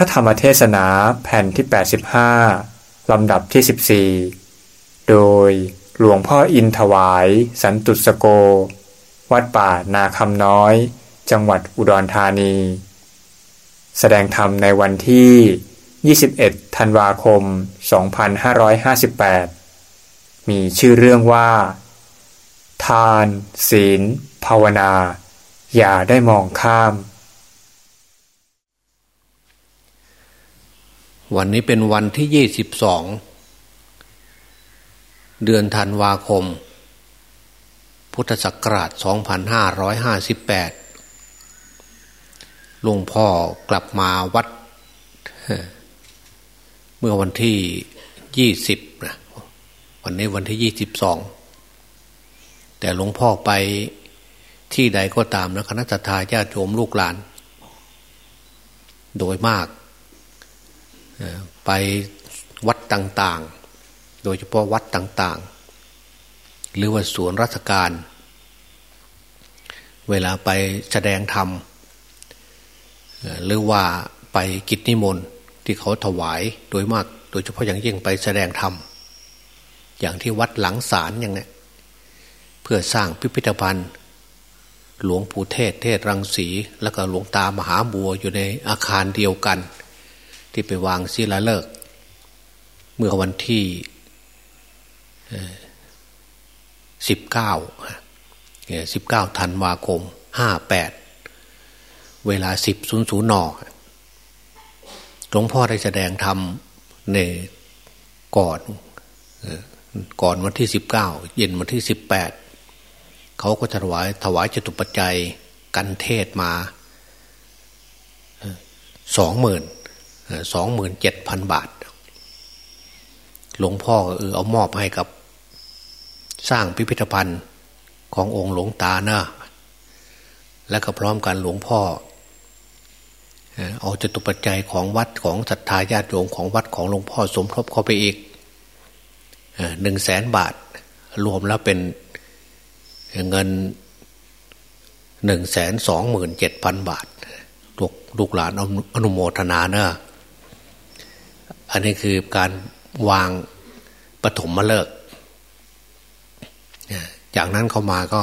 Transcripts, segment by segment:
ระธรรมเทศนาแผ่นที่ 85 ลำดับที่ 14 โดยหลวงพ่ออินถวาย สันตุสโก วัดป่านาคำน้อย จังหวัดอุดรธานี แสดงธรรมในวันที่ 21 ธันวาคม 2558 มีชื่อเรื่องว่า ทาน ศีล ภาวนา อย่าได้มองข้าม วันนี้เป็นวันที่ยี่สิบสองเดือนธันวาคม พุทธศักราช 2558หลวงพ่อกลับมาวัด เมื่อวันที่ยี่สิบนะวันนี้วันที่ยี่สิบสองแต่หลวงพ่อไปที่ใดก็ตามนะคณะทาญาติโยมลูกหลาน โดยมาก ไปวัดต่างๆ โดยเฉพาะวัดต่างๆ หรือว่าสวนราชการ เวลาไปแสดงธรรม หรือว่าไปกิจนิมนต์ที่เขาถวายโดยมาก โดยเฉพาะอย่างยิ่งไปแสดงธรรม อย่างที่วัดหลังศาลอย่างนี้เพื่อสร้างพิพิธภัณฑ์ หลวงปู่เทศเทศรังสี แล้วก็หลวงตามหาบัวอยู่ในอาคารเดียวกัน ที่ไปวางศิลาฤกษ์เมื่อวันที่สิบเก้าสิบเก้าธันวาคมห้าแปดเวลาสิบศูนย์ศูนย์นอหลวงพ่อได้แสดงธรรมในก่อนก่อนวันที่สิบเก้าเย็นวันที่สิบแปดเขาก็ถวายถวายจตุปัจจัยกันเทศมาสองหมื่น สองหมื่นเจ็ดพันบาท หลวงพ่อเออเอามอบให้กับ สร้างพิพิธภัณฑ์ขององค์หลวงตาเนะและก็พร้อมกันหลวงพ่อเอาจตุปัจจัยของวัดของศรัทธาญาติโยมของวัดของหลวงพ่อสมทบเข้าไปอีกหนึ่งแสนบาท รวมแล้วเป็นเงินหนึ่งแสนสองหมื่นเจ็ดพันบาทลูกลูกหลานอนุโมทนาเนอะ อันนี้คือการวางปฐมมาเลิกจากนั้นเข้ามาก็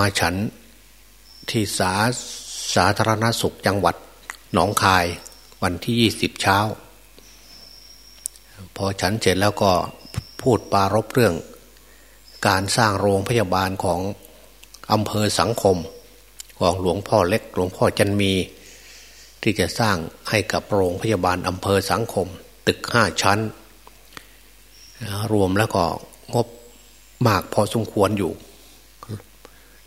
มาฉันที่สาสาธารณสุขจังหวัดหนองคายวันที่ยี่สิบเช้า พอฉันเสร็จแล้วก็พูดปารบเรื่อง การสร้างโรงพยาบาลของอำเภอสังคม ของหลวงพ่อเล็กหลวงพ่อจันมี ที่จะสร้างให้กับโรงพยาบาลอำเภอสังคม ตึกห้าชั้น รวมแล้วก็งบมากพอสมควรอยู่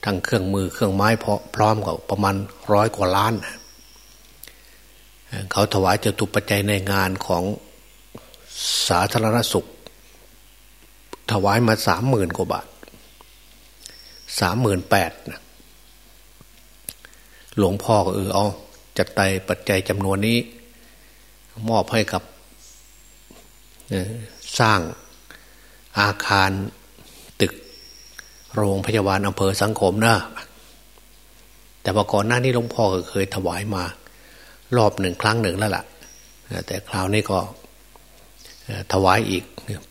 ทั้งเครื่องมือเครื่องไม้พอพร้อมกับประมาณร้อยกว่าล้าน เขาถวายจตุปัจจัยในงานของสาธารณสุข ถวายมาสามหมื่นกว่าบาทสามหมื่นแปดหลวงพ่อก็เออเอา จัดไตปัจจัยจำนวนนี้ มอบให้กับสร้างอาคารตึก โรงพยาบาลอำเภอสังคมนะแต่ว่าก่อนหน้านี้หลวงพ่อเคยถวายมา รอบหนึ่งครั้งหนึ่งแล้วล่ะ แต่คราวนี้ก็ถวายอีก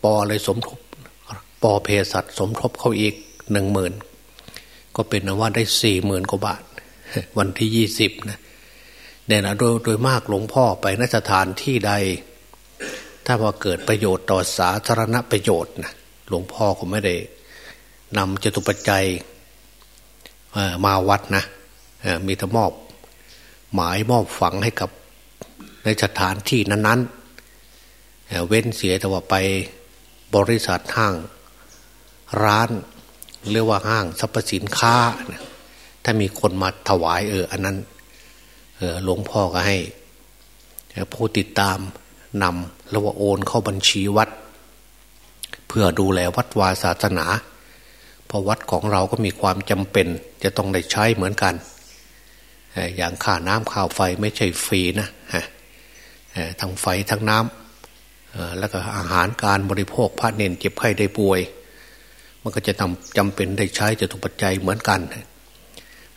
ปอเลยสมทบ ปอเพสัตสมทบเข้าอีกหนึ่งหมื่นก็เป็นว่าได้สี่หมื่นกว่าบาท วันที่ยี่สิบนะ เนี่ยนะโดยโดยมากหลวงพ่อไปนสถานที่ใด ถ้าว่าเกิดประโยชน์ต่อสาธารณประโยชน์นะหลวงพ่อก็ไม่ได้นำจตุปัจจัยมาวัดนะมีแต่มอบ หมายมอบฝังให้กับในสถานที่นั้นๆ เว้นเสียแต่ว่าไปบริษัทห้างร้านเรียกว่าห้างสรรพสินค้า ถ้ามีคนมาถวายเอออันนั้น หลวงพ่อก็ให้ผู้ติดตามนำแล้วว่าโอนเข้าบัญชีวัด เพื่อดูแลวัดวาศาสนา เพราะวัดของเราก็มีความจำเป็น จะต้องได้ใช้เหมือนกัน อย่างค่าน้ำค่าไฟไม่ใช่ฟรีนะทั้งไฟทั้งน้ำแล้วก็อาหารการบริโภคพระเนนเจ็บไข้ได้ป่วย มันก็จะจำเป็นได้ใช้จะถูกปัจจัยเหมือนกัน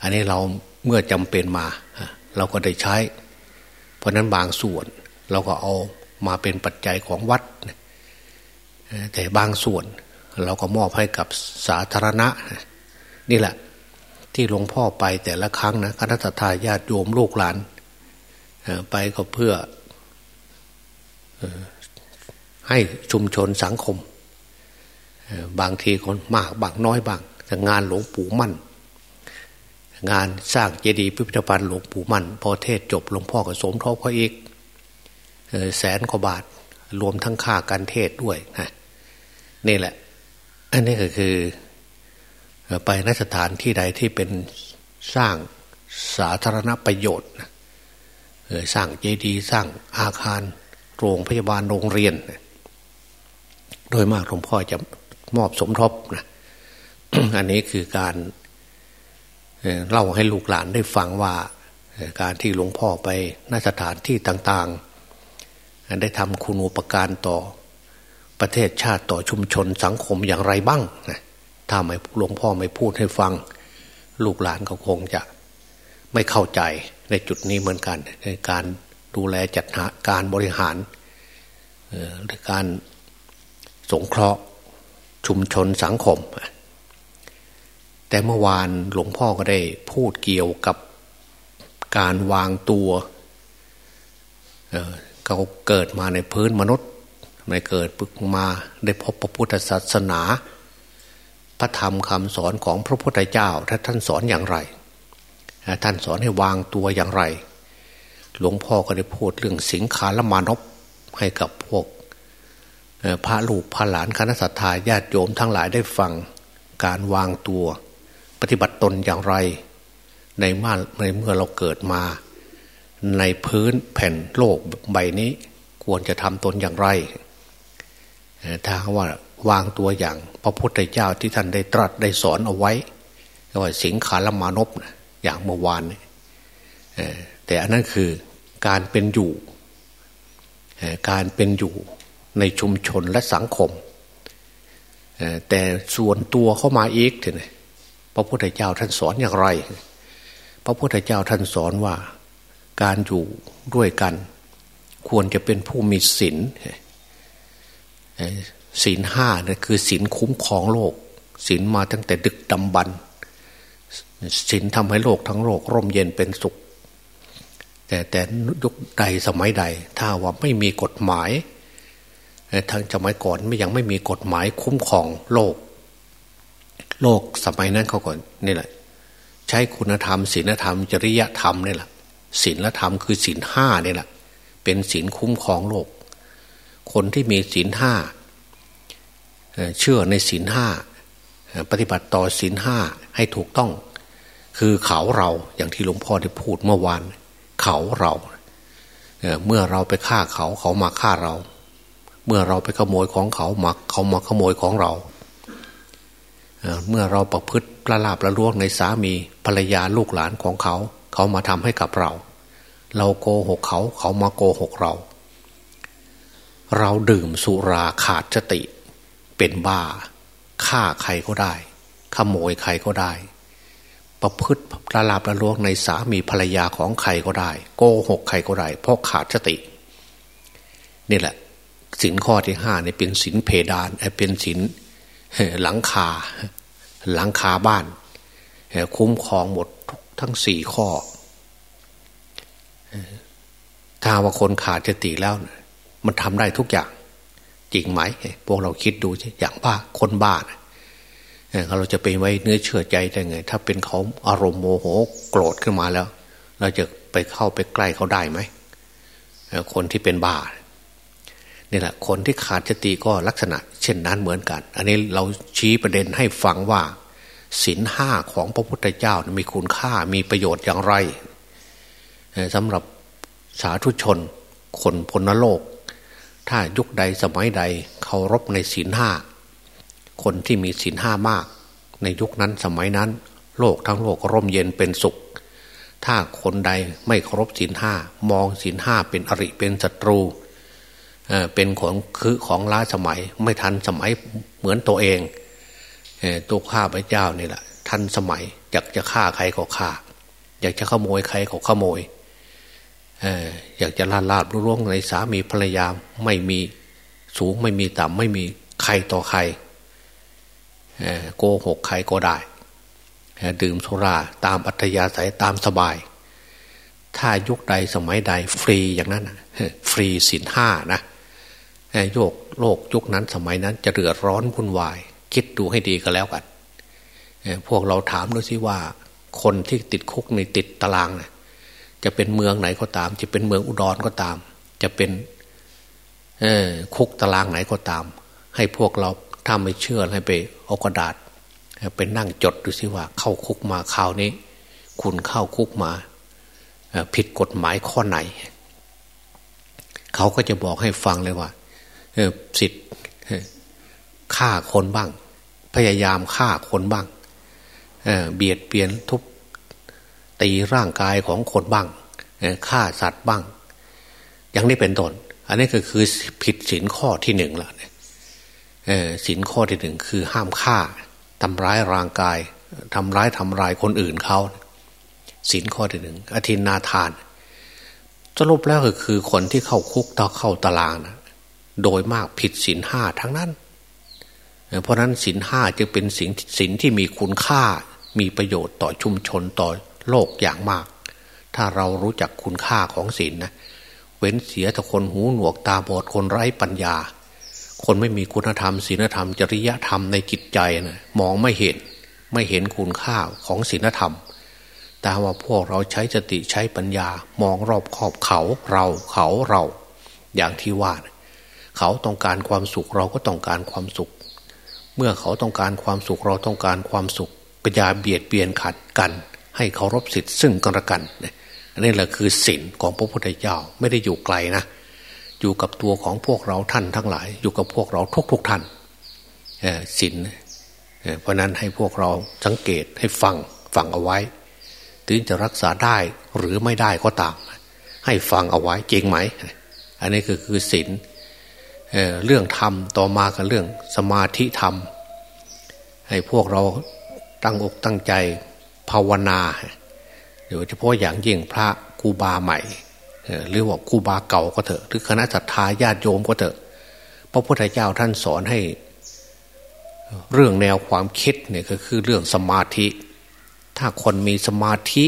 อันนี้เราเมื่อจำเป็นมา เราก็ได้ใช้ราะนั้นบางส่วนเราก็เอามาเป็นปัจจัยของวัด แต่บางส่วนเราก็มอบให้กับสาธารณะ นี่แหละ ที่หลวงพ่อไปแต่ละครั้งนะคณะทาญาติโยมลูกหลาน ไปก็เพื่อให้ชุมชนสังคม บางทีคนมากบางน้อยบางแต่งานหลวงปู่มั่น งานสร้างเจดีย์พิพิธภัณฑ์หลวงปู่มั่น พอเทศจบหลวงพ่อก็สมทบเขาอีกแสนกว่าบาทรวมทั้งค่าการเทศด้วยนะนี่แหละ อันนี้ก็คือ ไปนสถานที่ใดที่เป็นสร้างสาธารณประโยชน์สร้างเจดีย์สร้างอาคารโรงพยาบาลโรงเรียน โดยมากหลวงพ่อจะมอบสมทบนะอันนี้คือการ เล่าให้ลูกหลานได้ฟังว่าการที่หลวงพ่อไปนสถานที่ต่างๆ ได้ทำคุณูปการต่อประเทศชาติต่อชุมชนสังคมอย่างไรบ้างนะถ้าไม่หลวงพ่อไม่พูดให้ฟัง ลูกหลานเขาคงจะไม่เข้าใจในจุดนี้เหมือนกัน ในการดูแลจัดหาการบริหารหรือการสงเคราะห์ชุมชนสังคม แต่เมื่อวานหลวงพ่อก็ได้พูดเกี่ยวกับการวางตัวเขาเกิดมาในพื้นมนุษย์ไม่เกิดปึกมาได้พบพระพุทธศาสนา พระธรรมคำสอนของพระพุทธเจ้าถ้าท่านสอนอย่างไร ท่านสอนให้วางตัวอย่างไร หลวงพ่อก็ได้พูดเรื่องสิงคารมานพให้กับพวกพระลูกพระหลานคณะสัตยาญาติโยมทั้งหลายได้ฟังการวางตัว ปฏิบัติตนอย่างไร ในเมื่อในเมื่อเราเกิดมา ในพื้นแผ่นโลกใบนี้ ควรจะทำตนอย่างไรถ้าว่าวางตัวอย่างพระพุทธเจ้าที่ท่านได้ตรัสได้สอนเอาไว้ว่าสิงขารมานพอย่างเมื่อวานแต่อันนั้นคือการเป็นอยู่ การเป็นอยู่ในชุมชนและสังคม แต่ส่วนตัวเข้ามาอีกเนี่ย พระพุทธเจ้าท่านสอนอย่างไร พระพุทธเจ้าท่านสอนว่าการอยู่ด้วยกัน ควรจะเป็นผู้มีศีลศีลห้าเนี่ยคือศีลคุ้มครองโลกศีลมาตั้งแต่ดึกดำบรรศีลทำให้โลกทั้งโลก ร่มเย็นเป็นสุข แต่แต่ยุคใดสมัยใด ถ้าว่าไม่มีกฎหมายทางสมัยก่อนไม่ยังไม่มีกฎหมายคุ้มครองโลก โลกสมัยนั้นเขาก่อนนี่แหละ ใช้คุณธรรมศีลธรรม จริยธรรมนี่แหละศีลธรรมคือศีลห้านี่แหละ เป็นศีลคุ้มครองโลก คนที่มีศีลห้าเชื่อในศีลห้าปฏิบัติต่อศีลห้าให้ถูกต้อง คือเขาเราอย่างที่หลวงพ่อได้พูดเมื่อวาน เขาเราเมื่อเราไปฆ่าเขาเขามาฆ่าเรา เมื่อเราไปขโมยของเขามาเขามาขโมยของเรา เมื่อเราประพฤติประลาบประล่วงในสามีภรรยาลูกหลานของเขา เขามาทำให้กับเรา เราโกหกเขาเขามาโกหกเรา เราดื่มสุราขาดสติ เป็นบ้าฆ่าใครก็ได้ ขโมยใครก็ได้ ประพฤติละลาบละลวงในสามีภรรยาของใครก็ได้ โกหกใครก็ได้ เพราะขาดสติ นี่แหละสินข้อที่ห้าเนี่ยเป็นสินเพดานเป็นสิน หลังคา หลังคาบ้าน คุ้มครองหมดทั้งสี่ข้อ ถ้าว่าคนขาดสติแล้ว มันทำได้ทุกอย่าง จริงไหม พวกเราคิดดูอย่างบ้าคนบ้าเราจะไปไว้เนื้อเชื่อใจได้ไง ถ้าเป็นเขาอารมณ์โมโหโกรธขึ้นมาแล้ว เราจะไปเข้าไปใกล้เขาได้ไหมคนที่เป็นบ้า นี่แหละคนที่ขาดสติก็ลักษณะ เช่นนั้นเหมือนกัน อันนี้เราชี้ประเด็นให้ฟังว่าศีลห้าของพระพุทธเจ้ามีคุณค่ามีประโยชน์อย่างไรสำหรับสาธุชน คนพลโลก ถ้ายุคใดสมัยใดเคารพในศีลห้าคนที่มีศีลห้ามาก ในยุคนั้นสมัยนั้น โลกทั้งโลกร่มเย็นเป็นสุข ถ้าคนใดไม่เคารพศีลห้ามองศีลห้าเป็นอริเป็นศัตรูเเป็นของคือของล้าสมัย ไม่ทันสมัยเหมือนตัวเองตัวข้าพเจ้านี่แหละทันสมัยอยากจะฆ่าใครก็ฆ่า อยากจะขโมยใครก็ขโมยอยากจะลาดลาดร่วงในสามีภรรยาไม่มีสูงไม่มีต่ำไม่มีใครต่อใครโกหกใครก็ได้ดื่มสุราตามอัธยาศัยตามสบาย ถ้ายุคใดสมัยใดฟรีอย่างนั้นฟรีสินห้านะ โยกโลกยุคนั้นสมัยนั้นจะเดือดร้อนวุ่นวาย คิดดูให้ดีก็แล้วกันพวกเราถามดูสิว่า คนที่ติดคุกในติดตารางนะจะเป็นเมืองไหนก็ตาม จะเป็นเมืองอุดรก็ตาม จะเป็นคุกตารางไหนก็ตาม ให้พวกเราถ้าไม่เชื่อให้ไปเอากระดาษไปนั่งจดดูสิว่า เข้าคุกมาคราวนี้ คุณเข้าคุกมาผิดกฎหมายข้อไหน เขาก็จะบอกให้ฟังเลยว่า สิทธิ์ฆ่าคนบ้าง พยายามฆ่าคนบ้างเบียดเบียนทุบตีร่างกายของคนบ้างฆ่าสัตว์บ้าง อย่างนี้เป็นต้นอันนี้ก็คือผิดศีลข้อที่หนึ่งละศีลข้อที่หนึ่งคือห้ามฆ่าทำร้ายร่างกายทำร้ายทำลายคนอื่นเขาศีลข้อที่หนึ่งอธินาทาน สรุปแล้วก็คือคนที่เข้าคุกต่อเข้าตารางนะ โดยมากผิดศีลห้าทั้งนั้น เพราะนั้นศีลห้าจึงเป็นสิ่งศีลที่มีคุณค่ามีประโยชน์ต่อชุมชนต่อโลกอย่างมาก ถ้าเรารู้จักคุณค่าของศีลนะเว้นเสียแต่คนหูหนวกตาบอดคนไร้ปัญญา คนไม่มีคุณธรรมศีลธรรม จริยธรรมในจิตใจนะมองไม่เห็นไม่เห็นคุณค่าของศีลธรรม แต่ว่าพวกเราใช้สติใช้ปัญญามองรอบขอบเขาเราเขาเรา อย่างที่ว่านะ เขาต้องการความสุขเราก็ต้องการความสุข เมื่อเขาต้องการความสุขเราต้องการความสุขปัญญาเบียดเบียนขัดกัน ให้เคารพสิทธิ์ซึ่งกันและกันอันนี้แหละคือศีลของพระพุทธเจ้าไม่ได้อยู่ไกลนะ อยู่กับตัวของพวกเราท่านทั้งหลาย อยู่กับพวกเราทุกๆทท่านศีลเพราะนั้นให้พวกเราสังเกตให้ฟังฟังเอาไว้ ถึงจะรักษาได้หรือไม่ได้ก็ตาม ให้ฟังเอาไว้จริงไหม อันนี้คือคือศีล เเรื่องธรรมต่อมากับเรื่องสมาธิธรรม ให้พวกเราตั้งอกตั้งใจภาวนาโดยเฉพาะอย่างยิ่งพระกูบาใหม่หรือว่ากูบาเก่าก็เถอะ หรือคณะสัตยาญาติโยมก็เถอะพระพุทธเจ้าท่านสอนให้ เรื่องแนวความคิดเนี่ยก็คือเรื่องสมาธิ ถ้าคนมีสมาธิ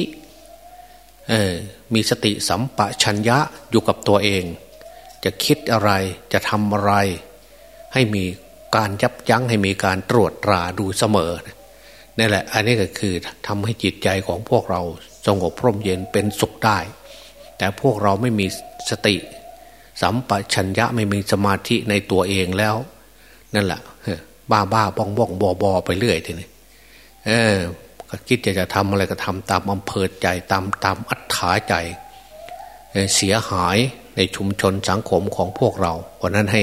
มีสติสัมปชัญญะอยู่กับตัวเอง จะคิดอะไรจะทำอะไร ให้มีการยับยั้งให้มีการตรวจตราดูเสมอนี่แหละ อันนี้ก็คือทำให้จิตใจของพวกเราสงบพร่มเย็นเป็นสุขได้ แต่พวกเราไม่มีสติ สัมปชัญญะไม่มีสมาธิในตัวเองแล้ว นั่นแหละบ้าบ้าบ้องบ้องบอบอไปเรื่อยทีนี้เออคิดจะจะทำอะไรก็ทำตามอำเภอใจตามตามอัธยาใจ เสียหาย ในชุมชนสังคมของพวกเรา เพราะนั้นให้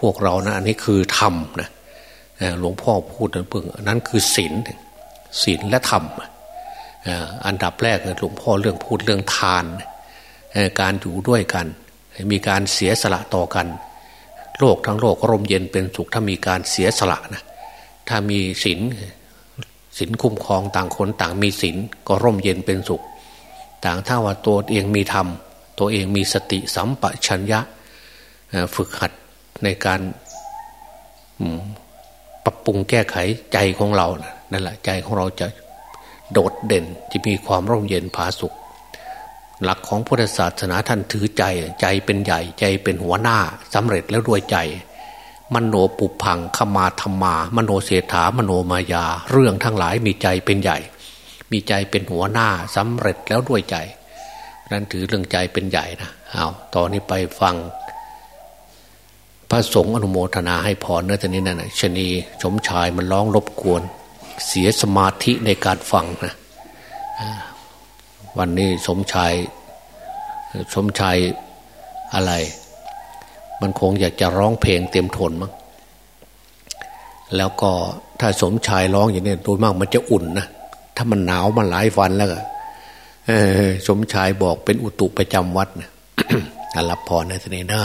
พวกเรานะอันนี้คือธรรมนะหลวงพ่อพูดนั่นเพิ่งนั้นคือศีลศีลและธรรมอันดับแรกหลวงพ่อเรื่องพูดเรื่องทาน การอยู่ด้วยกัน มีการเสียสละต่อกัน โลกทั้งโลกร่มเย็นเป็นสุขถ้ามีการเสียสละนะถ้ามีศีลศีลคุ้มครองต่างคนต่างมีศีลก็ร่มเย็นเป็นสุข ต่างถ้าว่าตัวเองมีธรรม ตัวเองมีสติสัมปชัญญะฝึกหัดในการปรับปรุงแก้ไขใจของเรานั่นแหละใจของเราจะโดดเด่นจะมีความร่มเย็นผาสุข หลักของพุทธศาสนาท่านถือใจ ใจเป็นใหญ่ใจเป็นหัวหน้าสำเร็จแล้วด้วยใจ มโนปุพังขมาธรรมา มโนเสถามโนมายา เรื่องทั้งหลายมีใจเป็นใหญ่ มีใจเป็นหัวหน้าสำเร็จแล้วด้วยใจ นั้นถือเรื่องใจเป็นใหญ่นะเอาตอนนี้ไปฟัง พระสงฆ์อนุโมทนาให้พรเนื้อตอนนี้นั่นชนีสมชายมันร้องรบกวน เสียสมาธิในการฟังนะวันนี้สมชาย สมชายอะไร มันคงอยากจะร้องเพลงเต็มทนมั้งแล้วก็ถ้าสมชายร้องอย่างนี้โดยมากมันจะอุ่นนะถ้ามันหนาวมันหลายวันแล้วก็ สมชายบอกเป็นอุตุประจำวัดนะรับพรในสนี้นะ